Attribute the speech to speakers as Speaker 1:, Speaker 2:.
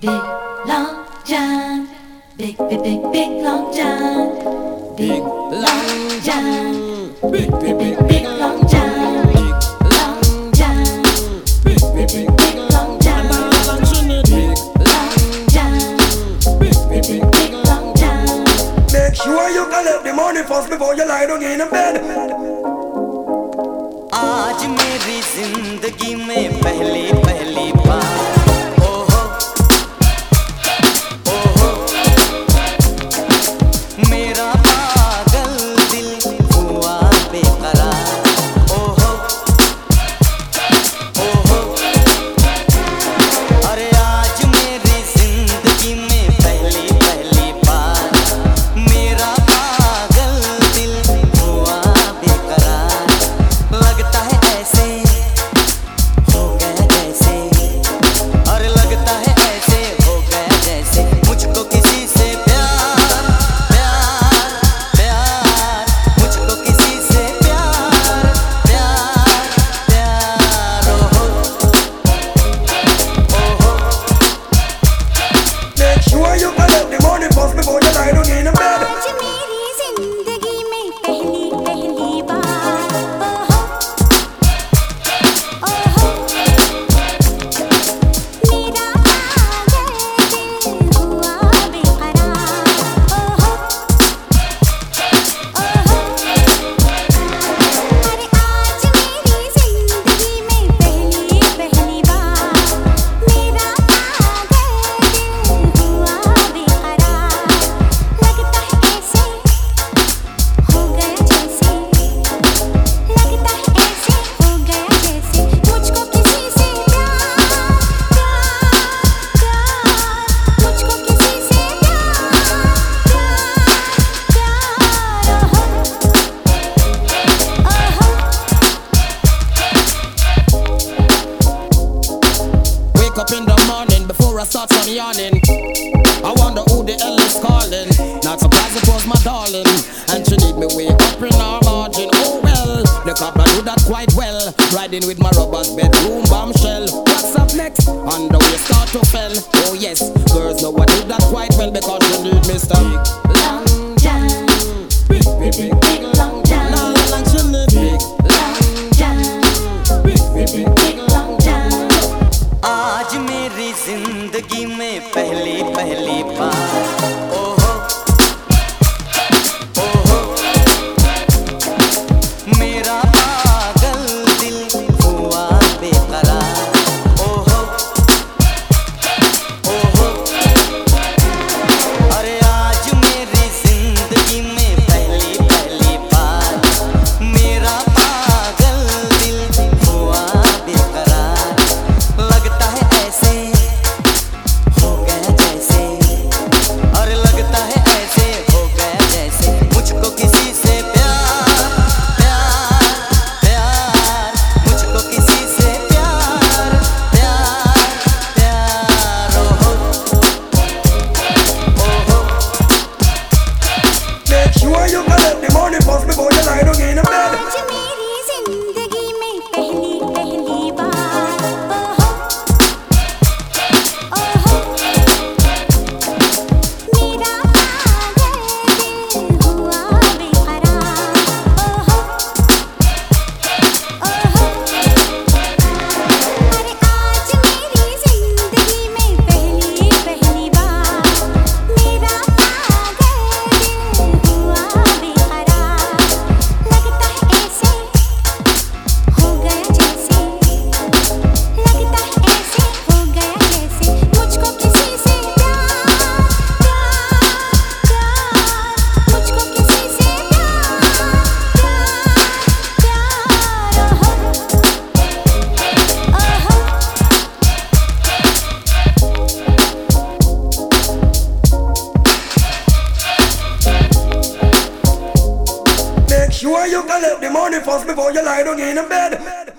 Speaker 1: Big long john, big big big big long john, big long john, big big big big long john, long john, big big big big long john, long john, big big big big long john.
Speaker 2: Make sure you collect the money first before you lie down in the bed.
Speaker 3: आज मेरी जिंदगी में पहली पहली बार
Speaker 4: up in the morning before I start some yawning. I wonder who the hell is calling. Not surprised it was my darling. And she need me way up in our margin. Oh well, the cop I do that quite well. Riding with my rubber's bedroom bombshell. What's up next? On the way start to fell. Oh yes, girls know I do that quite well because they need Mr. Big.
Speaker 2: Sure you collect the money first before you lie down in the bed.